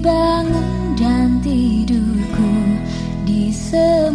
bangun dan tidurku di sebelah